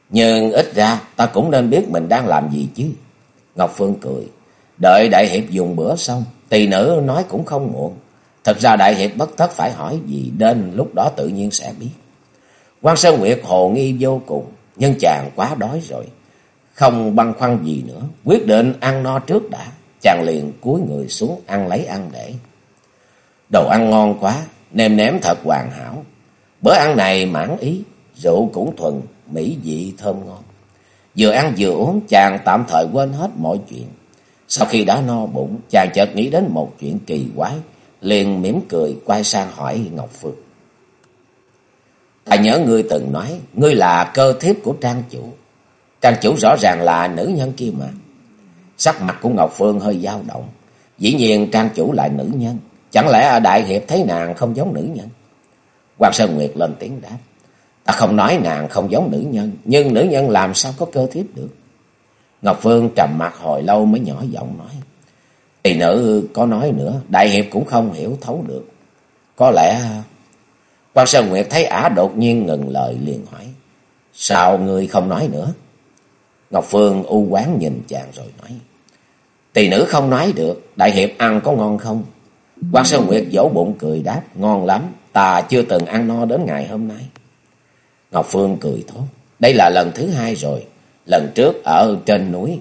A: Nhưng ít ra ta cũng nên biết mình đang làm gì chứ. Ngọc Phương cười. Đợi Đại Hiệp dùng bữa xong. Tỳ nữ nói cũng không muộn. Thật ra Đại Hiệp bất thất phải hỏi gì. Đến lúc đó tự nhiên sẽ biết. Quan Sơn Nguyệt hồ nghi vô cùng. Nhưng chàng quá đói rồi. Không băn khoăn gì nữa. Quyết định ăn no trước đã. Chàng liền cúi người xuống ăn lấy ăn để. Đồ ăn ngon quá. Nêm nếm thật hoàn hảo. Bữa ăn này mãn ý. Rượu cũng thuần. Mỹ vị thơm ngon. Vừa ăn vừa uống chàng tạm thời quên hết mọi chuyện. Sau khi đã no bụng, chàng chợt nghĩ đến một chuyện kỳ quái, liền mỉm cười quay sang hỏi Ngọc Phượng. Ta nhớ ngươi từng nói, ngươi là cơ thiếp của trang chủ. Trang chủ rõ ràng là nữ nhân kia mà. Sắc mặt của Ngọc Phương hơi dao động. Dĩ nhiên trang chủ lại nữ nhân. Chẳng lẽ ở đại hiệp thấy nàng không giống nữ nhân? Hoàng Sơn Nguyệt lên tiếng đáp. Ta không nói nàng không giống nữ nhân. Nhưng nữ nhân làm sao có cơ thiếp được? Ngọc Phương trầm mặt hồi lâu mới nhỏ giọng nói. Tỷ nữ có nói nữa. Đại hiệp cũng không hiểu thấu được. Có lẽ Quan Sơn Nguyệt thấy ả đột nhiên ngừng lời liền hỏi. Sao ngươi không nói nữa? Ngọc Phương u quán nhìn chàng rồi nói. Tỳ nữ không nói được, đại hiệp ăn có ngon không? Quan Sơn Nguyệt vỗ bụng cười đáp, ngon lắm, ta chưa từng ăn no đến ngày hôm nay. Ngọc Phương cười thốt, đây là lần thứ hai rồi, lần trước ở trên núi.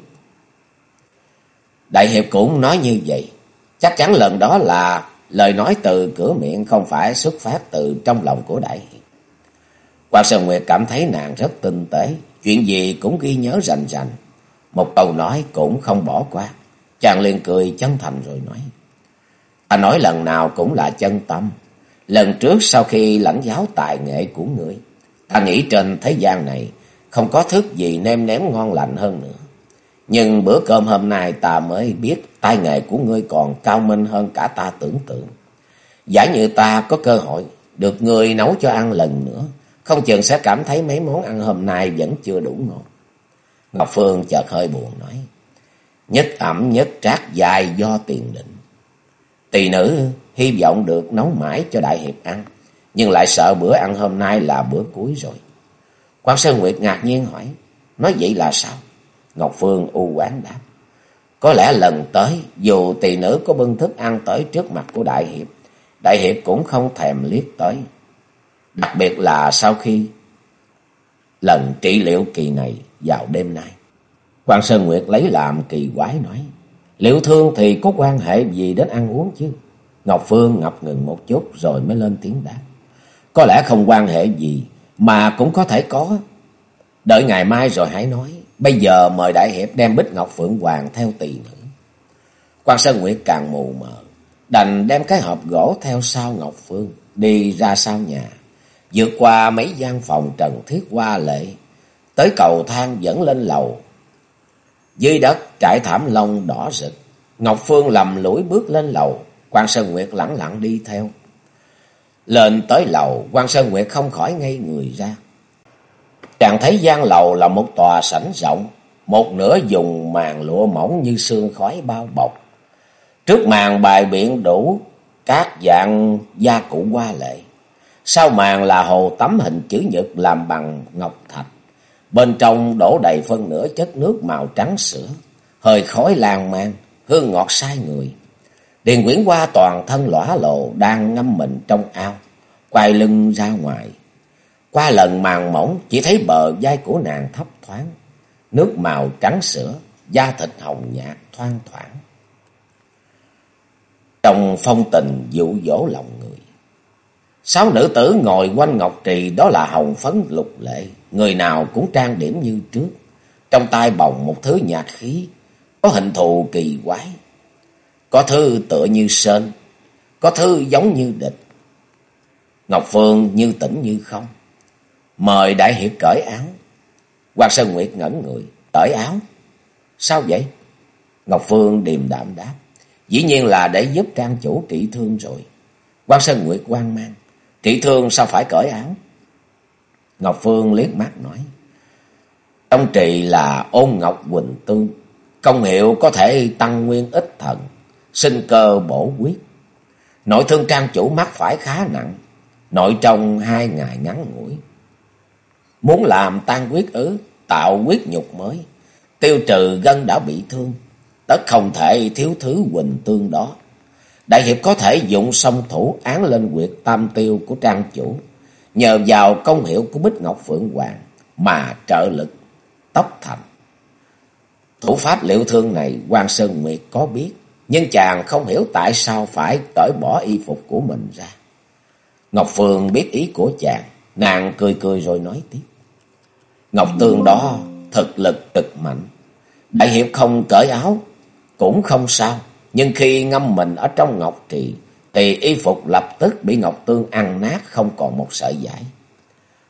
A: Đại hiệp cũng nói như vậy, chắc chắn lần đó là lời nói từ cửa miệng không phải xuất phát từ trong lòng của đại hiệp. Quan Sơn Nguyệt cảm thấy nàng rất tinh tế, chuyện gì cũng ghi nhớ rành rành. Một câu nói cũng không bỏ qua. Chàng liền cười chân thành rồi nói. Ta nói lần nào cũng là chân tâm. Lần trước sau khi lãnh giáo tài nghệ của ngươi, ta nghĩ trên thế gian này không có thức gì nêm ném ngon lành hơn nữa. Nhưng bữa cơm hôm nay ta mới biết tai nghề của ngươi còn cao minh hơn cả ta tưởng tượng. Giả như ta có cơ hội được ngươi nấu cho ăn lần nữa, không chừng sẽ cảm thấy mấy món ăn hôm nay vẫn chưa đủ ngon. Ngọc Phương chợt hơi buồn nói. Nhất ẩm nhất trác dài do tiền định. Tỳ nữ hy vọng được nấu mãi cho đại hiệp ăn. Nhưng lại sợ bữa ăn hôm nay là bữa cuối rồi. Quan Sơn Nguyệt ngạc nhiên hỏi. Nói vậy là sao? Ngọc Phương u quán đáp. Có lẽ lần tới, dù tỳ nữ có bưng thức ăn tới trước mặt của Đại Hiệp, Đại Hiệp cũng không thèm liếc tới. Đặc biệt là sau khi lần trị liệu kỳ này vào đêm nay. Quan Sơn Nguyệt lấy làm kỳ quái nói. Liệu thương thì có quan hệ gì đến ăn uống chứ? Ngọc Phương ngập ngừng một chút rồi mới lên tiếng đáp. Có lẽ không quan hệ gì mà cũng có thể có. Đợi ngày mai rồi hãy nói. Bây giờ mời Đại Hiệp đem Bích Ngọc Phượng Hoàng theo tỳ nữ. Quan Sơn Nguyệt càng mù mờ. Đành đem cái hộp gỗ theo sau Ngọc Phương. Đi ra sau nhà. vượt qua mấy gian phòng trần thiết hoa lệ. Tới cầu thang dẫn lên lầu. Dưới đất trải thảm lông đỏ rực. Ngọc Phương lầm lũi bước lên lầu. Quan Sơn Nguyệt lẳng lặng đi theo. Lên tới lầu, quan Sơn Nguyệt không khỏi ngây người ra. Chàng thấy gian lầu là một tòa sảnh rộng, một nửa dùng màn lụa mỏng như sương khói bao bọc. Trước màn bài biện đủ các dạng gia cụ hoa lệ. Sau màn là hồ tắm hình chữ nhật làm bằng ngọc thạch. Bên trong đổ đầy phân nửa chất nước màu trắng sữa, hơi khói lan man, hương ngọt sai người. Điền Quyển Hoa toàn thân lõa lộ đang ngâm mình trong ao, quay lưng ra ngoài. Qua lần màn mỏng chỉ thấy bờ vai của nàng thấp thoáng, nước màu trắng sữa, da thịt hồng nhạt thoang thoảng. Trong phong tình dụ dỗ lòng người. Sáu nữ tử ngồi quanh ngọc trì đó là hồng phấn lục lệ, người nào cũng trang điểm như trước. Trong tay bồng một thứ nhạt khí, có hình thù kỳ quái, có thư tựa như sên, có thư giống như địch. Ngọc Phương như tỉnh như không. Mời đại hiệp cởi áo. Hoàng Sơn Nguyệt ngẩn người, cởi áo. Sao vậy? Ngọc Phương điềm đạm đáp. Dĩ nhiên là để giúp trang chủ trị thương rồi. Quan Sơn Nguyệt quan mang. Trị thương sao phải cởi áo? Ngọc Phương liếc mắt nói. Trong trị là ôn ngọc quỳnh tương. Công hiệu có thể tăng nguyên ít thần sinh cơ bổ quyết. Nội thương trang chủ mắc phải khá nặng, nội trong hai ngày ngắn ngủi. Muốn làm tan quyết ứ, tạo quyết nhục mới, tiêu trừ gân đã bị thương, tất không thể thiếu thứ quỳnh tương đó. Đại hiệp có thể dụng song thủ án lên quyệt tam tiêu của trang chủ, nhờ vào công hiệu của Bích Ngọc Phượng Hoàng mà trợ lực tốc thành. Thủ pháp liệu thương này quan Sơn Nguyệt có biết, nhưng chàng không hiểu tại sao phải cởi bỏ y phục của mình ra. Ngọc Phương biết ý của chàng, nàng cười cười rồi nói tiếp. Ngọc Tương đó thực lực cực mạnh. Đại hiệp không cởi áo cũng không sao. Nhưng khi ngâm mình ở trong ngọc trì thì y phục lập tức bị Ngọc Tương ăn nát không còn một sợi giải.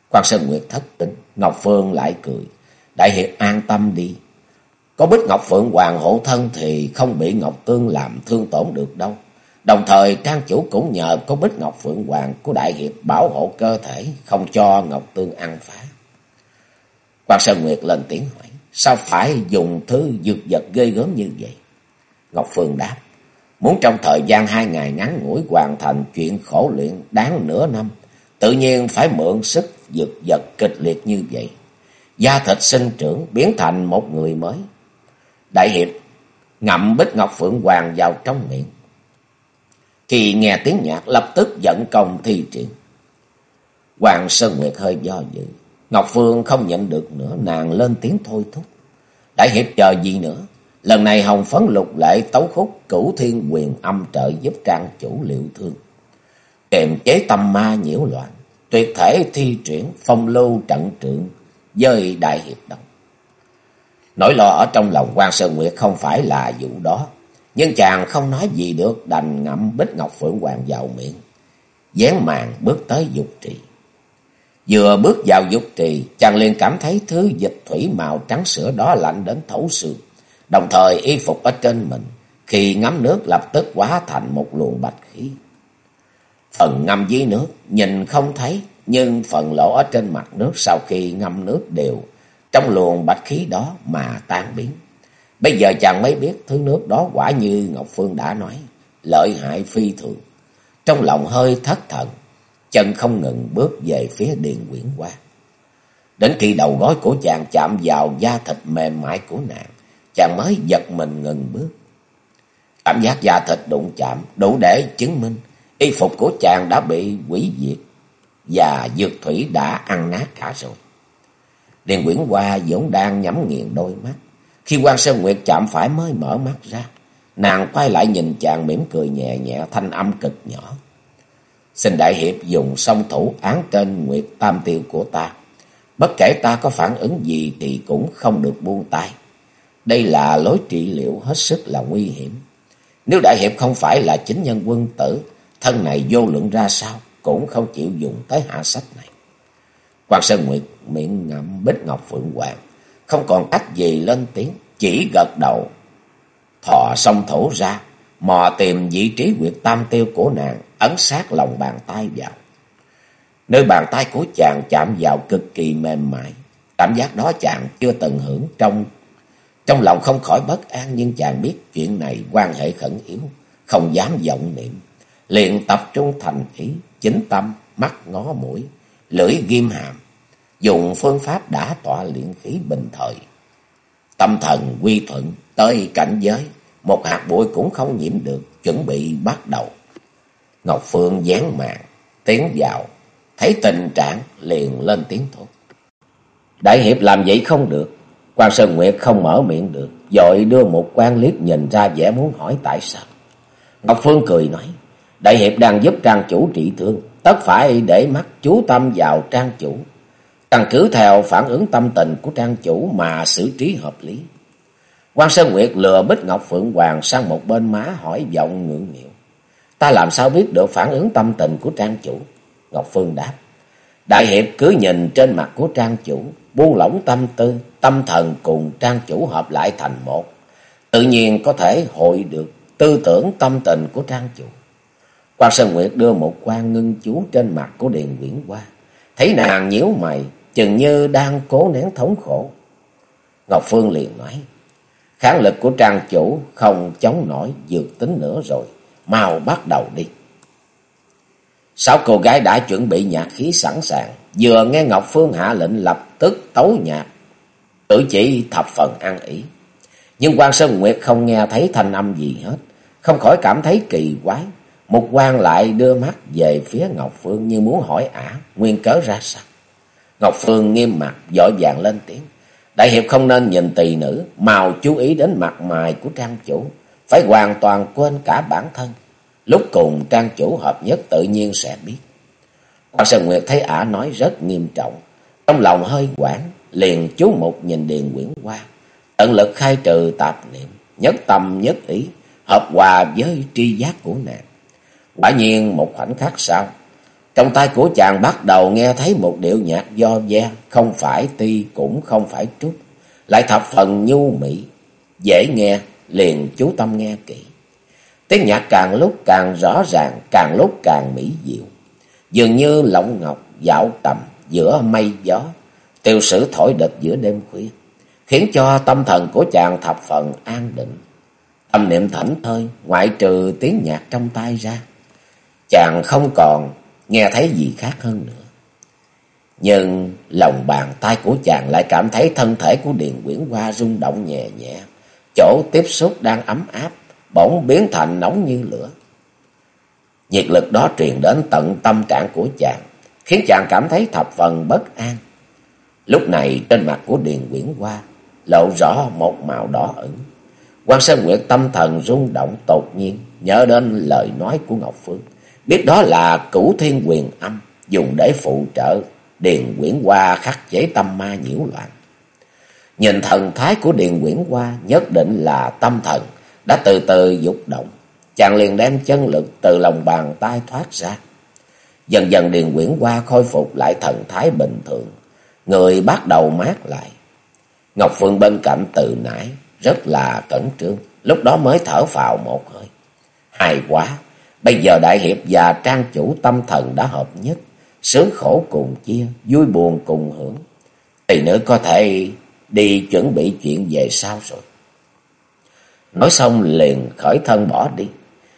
A: Quan Sơn Nguyệt thất tính, Ngọc Phương lại cười. Đại hiệp an tâm đi, có Bích Ngọc Phượng Hoàng hộ thân thì không bị Ngọc Tương làm thương tổn được đâu. Đồng thời trang chủ cũng nhờ có Bích Ngọc Phượng Hoàng của Đại Hiệp bảo hộ cơ thể, không cho Ngọc Tương ăn phá. Quan Sơn Nguyệt lên tiếng hỏi, sao phải dùng thứ dược vật ghê gớm như vậy? Ngọc Phương đáp, muốn trong thời gian hai ngày ngắn ngủi hoàn thành chuyện khổ luyện đáng nửa năm, tự nhiên phải mượn sức dược vật kịch liệt như vậy. Da thịt sinh trưởng biến thành một người mới, Đại hiệp ngậm bích ngọc phượng hoàng vào trong miệng. Khi nghe tiếng nhạc lập tức dẫn công thi triển. Hoàng Sơn Nguyệt hơi do dự. Ngọc Phương không nhận được nữa, nàng lên tiếng thôi thúc. Đại hiệp chờ gì nữa? Lần này hồng phấn lục lệ tấu khúc cửu thiên quyền âm trợ giúp trang chủ liệu thương. Kèm chế tâm ma nhiễu loạn, tuyệt thể thi triển phong lưu trận trượng dơi đại hiệp đồng. Nỗi lo ở trong lòng quan Sơn Nguyệt không phải là vụ đó. Nhưng chàng không nói gì được đành ngậm bích ngọc phượng hoàng vào miệng. Dán màn bước tới dục trì. Vừa bước vào dục trì, chàng liền cảm thấy thứ dịch thủy màu trắng sữa đó lạnh đến thấu xương. Đồng thời y phục ở trên mình, khi ngắm nước lập tức hóa thành một luồng bạch khí. Phần ngâm dưới nước, nhìn không thấy, nhưng phần lỗ ở trên mặt nước sau khi ngâm nước đều trong luồng bạch khí đó mà tan biến. Bây giờ chàng mới biết thứ nước đó quả như Ngọc Phương đã nói, lợi hại phi thường. Trong lòng hơi thất thần, chân không ngừng bước về phía Điền quyển qua. Đến khi đầu gối của chàng chạm vào da thịt mềm mại của nàng, chàng mới giật mình ngừng bước. Cảm giác da thịt đụng chạm đủ để chứng minh y phục của chàng đã bị quỷ diệt và dược thủy đã ăn nát cả rồi. Điền Quyển Hoa vẫn đang nhắm nghiền đôi mắt. Khi quan Sơn Nguyệt chạm phải mới mở mắt ra. Nàng quay lại nhìn chàng mỉm cười nhẹ nhẹ thanh âm cực nhỏ. Xin Đại Hiệp dùng song thủ án trên Nguyệt Tam Tiêu của ta. Bất kể ta có phản ứng gì thì cũng không được buông tay. Đây là lối trị liệu hết sức là nguy hiểm. Nếu Đại Hiệp không phải là chính nhân quân tử, thân này vô lượng ra sao cũng không chịu dùng tới hạ sách này. Quan Sơn Nguyệt miệng ngậm bích ngọc phượng hoàng, không còn cách gì lên tiếng, chỉ gật đầu. Thò song thủ ra, mò tìm vị trí quyệt tam tiêu của nàng, ấn sát lòng bàn tay vào. Nơi bàn tay của chàng chạm vào cực kỳ mềm mại, cảm giác đó chàng chưa từng hưởng trong trong lòng không khỏi bất an nhưng chàng biết chuyện này quan hệ khẩn yếu, không dám vọng niệm, liền tập trung thành ý, chính tâm, mắt ngó mũi, lưỡi ghim hàm, dùng phương pháp đã tọa luyện khí bình thời. Tâm thần quy thuận tới cảnh giới, một hạt bụi cũng không nhiễm được, chuẩn bị bắt đầu. Ngọc Phương dán mạng, tiến vào, thấy tình trạng liền lên tiếng thốt. Đại hiệp làm vậy không được, quan Sơn Nguyệt không mở miệng được, dội đưa một quan liếc nhìn ra vẻ muốn hỏi tại sao. Ngọc Phương cười nói, Đại hiệp đang giúp trang chủ trị thương, tất phải để mắt chú tâm vào trang chủ, căn cứ theo phản ứng tâm tình của trang chủ mà xử trí hợp lý. Quan Sơn Nguyệt lừa Bích Ngọc Phượng Hoàng sang một bên má hỏi giọng ngưỡng nghịu. Ta làm sao biết được phản ứng tâm tình của trang chủ? Ngọc Phương đáp. Đại hiệp cứ nhìn trên mặt của trang chủ, buông lỏng tâm tư, tâm thần cùng trang chủ hợp lại thành một. Tự nhiên có thể hội được tư tưởng tâm tình của trang chủ. Quan Sơn Nguyệt đưa một quan ngưng chú trên mặt của Điền Nguyễn qua. Thấy nàng nhíu mày, chừng như đang cố nén thống khổ. Ngọc Phương liền nói, kháng lực của trang chủ không chống nổi dược tính nữa rồi, mau bắt đầu đi. Sáu cô gái đã chuẩn bị nhạc khí sẵn sàng, vừa nghe Ngọc Phương hạ lệnh lập tức tấu nhạc, tử chỉ thập phần ăn ý. Nhưng quan Sơn Nguyệt không nghe thấy thanh âm gì hết, không khỏi cảm thấy kỳ quái. Một quan lại đưa mắt về phía Ngọc Phương như muốn hỏi ả nguyên cớ ra sao. Ngọc Phương nghiêm mặt, dội vàng lên tiếng. Đại hiệp không nên nhìn tỳ nữ, màu chú ý đến mặt mày của trang chủ. Phải hoàn toàn quên cả bản thân. Lúc cùng trang chủ hợp nhất tự nhiên sẽ biết. Hoàng Sơn Nguyệt thấy ả nói rất nghiêm trọng. Trong lòng hơi quản liền chú mục nhìn Điền Quyển qua. Tận lực khai trừ tạp niệm, nhất tâm nhất ý, hợp hòa với tri giác của nàng. Quả nhiên một khoảnh khắc sau, trong tay của chàng bắt đầu nghe thấy một điệu nhạc do ve, không phải ti cũng không phải trúc, lại thập phần nhu mỹ, dễ nghe, liền chú tâm nghe kỹ. Tiếng nhạc càng lúc càng rõ ràng, càng lúc càng mỹ diệu, dường như lộng ngọc dạo tầm giữa mây gió, tiêu sử thổi địch giữa đêm khuya, khiến cho tâm thần của chàng thập phần an định. Tâm niệm thảnh thơi, ngoại trừ tiếng nhạc trong tay ra, chàng không còn nghe thấy gì khác hơn nữa. Nhưng lòng bàn tay của chàng lại cảm thấy thân thể của Điền Quyển Hoa rung động nhẹ nhẹ. Chỗ tiếp xúc đang ấm áp, bỗng biến thành nóng như lửa. Nhiệt lực đó truyền đến tận tâm trạng của chàng, khiến chàng cảm thấy thập phần bất an. Lúc này trên mặt của Điền Quyển Hoa lộ rõ một màu đỏ ửng. Quan Sơn Nguyệt tâm thần rung động tột nhiên, nhớ đến lời nói của Ngọc Phương biết đó là cửu thiên quyền âm, dùng để phụ trợ Điền Quyển Hoa khắc chế tâm ma nhiễu loạn. Nhìn thần thái của Điền Quyển Hoa nhất định là tâm thần đã từ từ dục động, chàng liền đem chân lực từ lòng bàn tay thoát ra. Dần dần Điền Quyển Hoa khôi phục lại thần thái bình thường, người bắt đầu mát lại. Ngọc Phương bên cạnh từ nãy rất là cẩn trương, lúc đó mới thở phào một hơi. Hay quá, Bây giờ đại hiệp và trang chủ tâm thần đã hợp nhất, sướng khổ cùng chia, vui buồn cùng hưởng. Tỷ nữ có thể đi chuẩn bị chuyện về sau rồi. Nói xong liền khởi thân bỏ đi.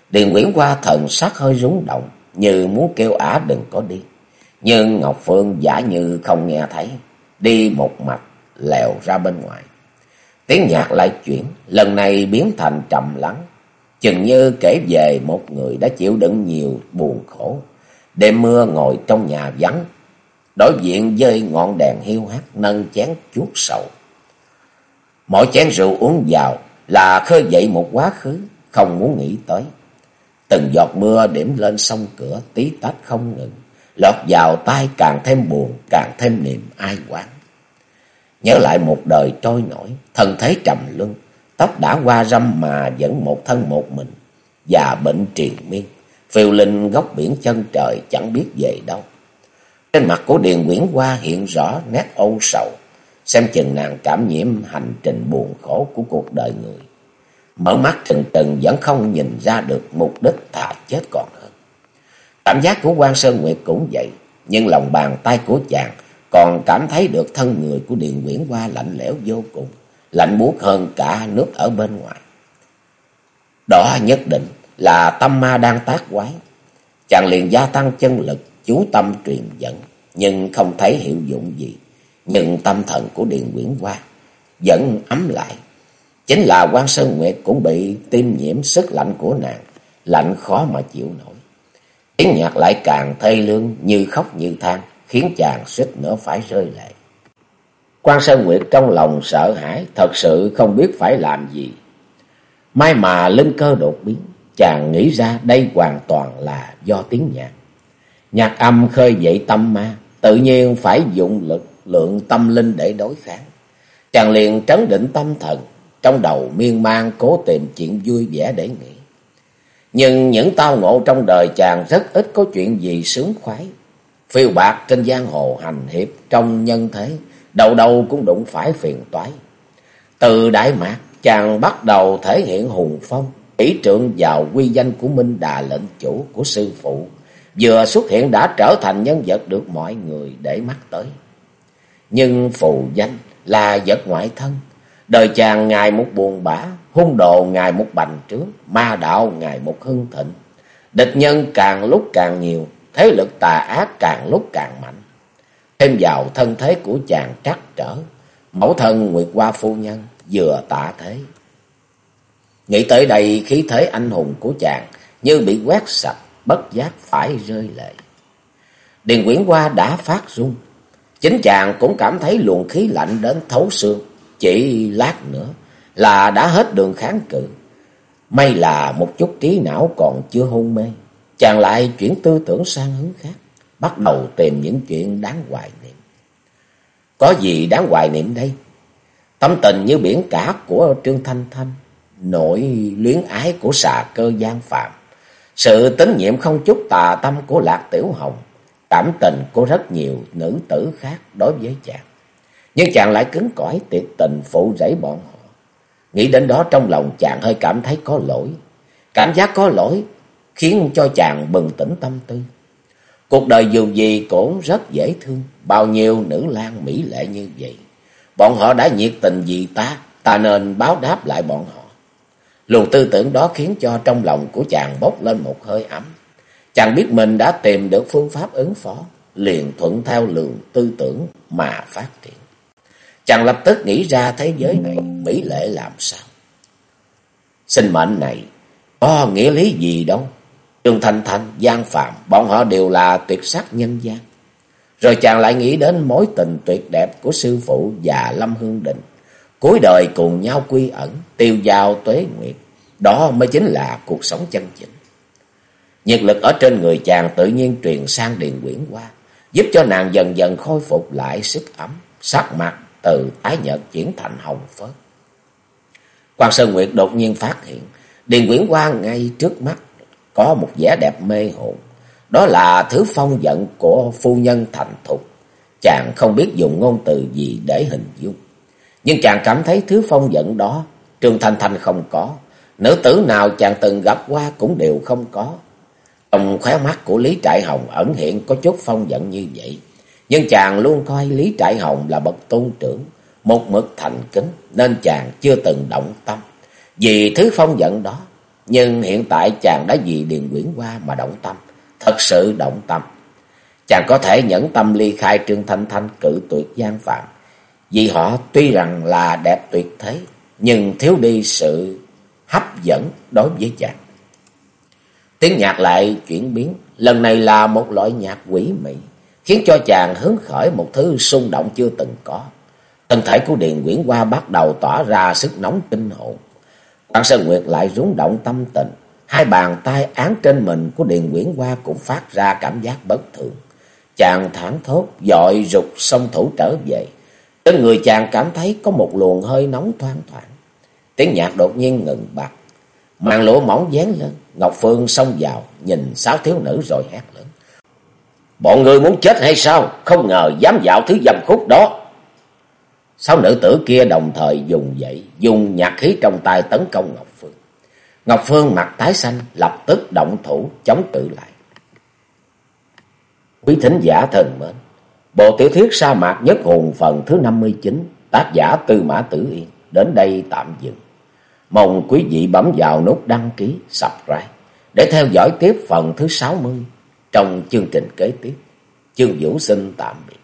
A: Điền Nguyễn qua thần sắc hơi rúng động, như muốn kêu ả đừng có đi. Nhưng Ngọc Phương giả như không nghe thấy, đi một mạch lèo ra bên ngoài. Tiếng nhạc lại chuyển, lần này biến thành trầm lắng, chừng như kể về một người đã chịu đựng nhiều buồn khổ. Đêm mưa ngồi trong nhà vắng, đối diện với ngọn đèn hiu hắt nâng chén chuốt sầu. Mỗi chén rượu uống vào là khơi dậy một quá khứ, không muốn nghĩ tới. Từng giọt mưa điểm lên sông cửa tí tách không ngừng, lọt vào tai càng thêm buồn, càng thêm niềm ai quán. Nhớ lại một đời trôi nổi, thân thế trầm luân, tóc đã qua râm mà vẫn một thân một mình, và bệnh triền miên, phiêu linh góc biển chân trời chẳng biết về đâu. Trên mặt của Điền Nguyễn Hoa hiện rõ nét âu sầu, xem chừng nàng cảm nhiễm hành trình buồn khổ của cuộc đời người. Mở mắt trừng trừng vẫn không nhìn ra được mục đích thà chết còn hơn. Cảm giác của quan Sơn Nguyệt cũng vậy, nhưng lòng bàn tay của chàng còn cảm thấy được thân người của Điền Nguyễn Hoa lạnh lẽo vô cùng, lạnh buốt hơn cả nước ở bên ngoài. Đó nhất định là tâm ma đang tác quái. Chàng liền gia tăng chân lực, chú tâm truyền dẫn, nhưng không thấy hiệu dụng gì. Nhưng tâm thần của Điền Nguyễn Hoa vẫn ấm lại. Chính là quan Sơn Nguyệt cũng bị tiêm nhiễm sức lạnh của nàng, lạnh khó mà chịu nổi. Tiếng nhạc lại càng thê lương như khóc như than, khiến chàng suýt nữa phải rơi lệ. Quan Sơn Nguyệt trong lòng sợ hãi, thật sự không biết phải làm gì. May mà linh cơ đột biến, chàng nghĩ ra đây hoàn toàn là do tiếng nhạc. Nhạc âm khơi dậy tâm ma, tự nhiên phải dụng lực lượng tâm linh để đối kháng. Chàng liền trấn định tâm thần, trong đầu miên man cố tìm chuyện vui vẻ để nghĩ. Nhưng những tao ngộ trong đời chàng rất ít có chuyện gì sướng khoái. Phiêu bạc trên giang hồ hành hiệp trong nhân thế, đầu đầu cũng đụng phải phiền toái. Từ Đại Mạc, chàng bắt đầu thể hiện hùng phong, ý trượng vào quy danh của Minh Đà lệnh chủ của sư phụ. Vừa xuất hiện đã trở thành nhân vật được mọi người để mắt tới. Nhưng phù danh là vật ngoại thân. Đời chàng ngày một buồn bã, hung đồ ngày một bành trướng, ma đạo ngày một hưng thịnh. Địch nhân càng lúc càng nhiều, thế lực tà ác càng lúc càng mạnh. Thêm vào thân thế của chàng trắc trở, mẫu thân Nguyệt Hoa Phu Nhân vừa tạ thế. Nghĩ tới đây khí thế anh hùng của chàng như bị quét sạch, bất giác phải rơi lệ. Điền Quyển Hoa đã phát run, chính chàng cũng cảm thấy luồng khí lạnh đến thấu xương, chỉ lát nữa là đã hết đường kháng cự. May là một chút trí não còn chưa hôn mê. Chàng lại chuyển tư tưởng sang hướng khác, bắt đầu tìm những chuyện đáng hoài niệm. Có gì đáng hoài niệm đây? Tâm tình như biển cả của Trương Thanh Thanh, nỗi luyến ái của xà cơ gian phạm, sự tín nhiệm không chút tà tâm của Lạc Tiểu Hồng, cảm tình của rất nhiều nữ tử khác đối với chàng. Nhưng chàng lại cứng cỏi tuyệt tình phụ rẫy bọn họ. Nghĩ đến đó trong lòng chàng hơi cảm thấy có lỗi. Cảm giác có lỗi khiến cho chàng bừng tỉnh tâm tư. Cuộc đời dù gì cũng rất dễ thương, bao nhiêu nữ lang mỹ lệ như vậy. Bọn họ đã nhiệt tình vì ta, ta nên báo đáp lại bọn họ. Luồng tư tưởng đó khiến cho trong lòng của chàng bốc lên một hơi ấm. Chàng biết mình đã tìm được phương pháp ứng phó, liền thuận theo luồng tư tưởng mà phát triển. Chàng lập tức nghĩ ra thế giới này mỹ lệ làm sao. Sinh mệnh này có nghĩa lý gì đâu. Trương Thanh Thanh, Giang Phạm, bọn họ đều là tuyệt sắc nhân gian. Rồi chàng lại nghĩ đến mối tình tuyệt đẹp của sư phụ và Lâm Hương Định. Cuối đời cùng nhau quy ẩn, tiêu giao tuế nguyệt. Đó mới chính là cuộc sống chân chính. Nhiệt lực ở trên người chàng tự nhiên truyền sang Điền Quyển qua, giúp cho nàng dần dần khôi phục lại sức ấm, sắc mặt từ tái nhợt chuyển thành hồng phớt. Quan Sơn Nguyệt đột nhiên phát hiện, Điền Quyển Hoa ngay trước mắt có một vẻ đẹp mê hồn. Đó là thứ phong giận của phu nhân thành thục. Chàng không biết dùng ngôn từ gì để hình dung. Nhưng chàng cảm thấy thứ phong giận đó Trương Thanh Thanh không có. Nữ tử nào chàng từng gặp qua cũng đều không có. Trong khóe mắt của Lý Trại Hồng ẩn hiện có chút phong giận như vậy. Nhưng chàng luôn coi Lý Trại Hồng là bậc tôn trưởng, một mực thành kính nên chàng chưa từng động tâm. Vì thứ phong giận đó, nhưng hiện tại chàng đã vì Điền Quyển qua mà động tâm, thật sự động tâm. Chàng có thể nhẫn tâm ly khai Trương Thanh Thanh cử tuyệt gian phạm, Vì họ tuy rằng là đẹp tuyệt thế, nhưng thiếu đi sự hấp dẫn đối với chàng. Tiếng nhạc lại chuyển biến, lần này là một loại nhạc quỷ mị, khiến cho chàng hứng khởi một thứ xung động chưa từng có. Thân thể của Điền Quyển Hoa bắt đầu tỏa ra sức nóng kinh hồn. Quan Sơn Nguyệt lại rúng động tâm tình, hai bàn tay án trên mình của Điền Nguyễn Hoa cũng phát ra cảm giác bất thường. Chàng thẳng thốt, dội rụt song thủ trở về. Trên người chàng cảm thấy có một luồng hơi nóng thoang thoảng. Tiếng nhạc đột nhiên ngừng bặt. Màn lụa mỏng dán lên. Ngọc Phương xông vào, nhìn sáu thiếu nữ rồi hét lớn. Bọn người muốn chết hay sao? Không ngờ dám dạo thứ dầm khúc đó. Sáu nữ tử kia đồng thời dùng dậy, dùng nhạc khí trong tay tấn công Ngọc Phương. Ngọc Phương mặt tái xanh, lập tức động thủ, chống cự lại. Quý thính giả thần mến, bộ tiểu thuyết sa mạc nhất hồn phần thứ 59, tác giả Tư Mã Tử Yên, đến đây tạm dừng. Mong quý vị bấm vào nút đăng ký, subscribe để theo dõi tiếp phần thứ 60 trong chương trình kế tiếp. Chương Vũ xin tạm biệt.